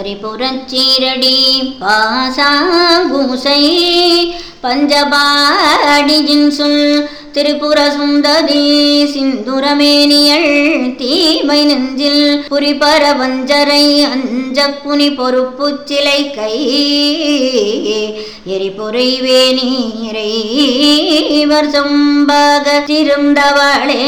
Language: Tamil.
திரிபுரச்சீரடி பாசாங்குசை பஞ்சபாடியின் சொல் திரிபுர சுந்தரி சிந்துரமேனியள் தீமை நெஞ்சில் புரிபர வஞ்சரை அஞ்ச புனி பொறுப்பு சிலை கை எரிபுரை வேணீரை வருஷம்பாக திருந்தவளே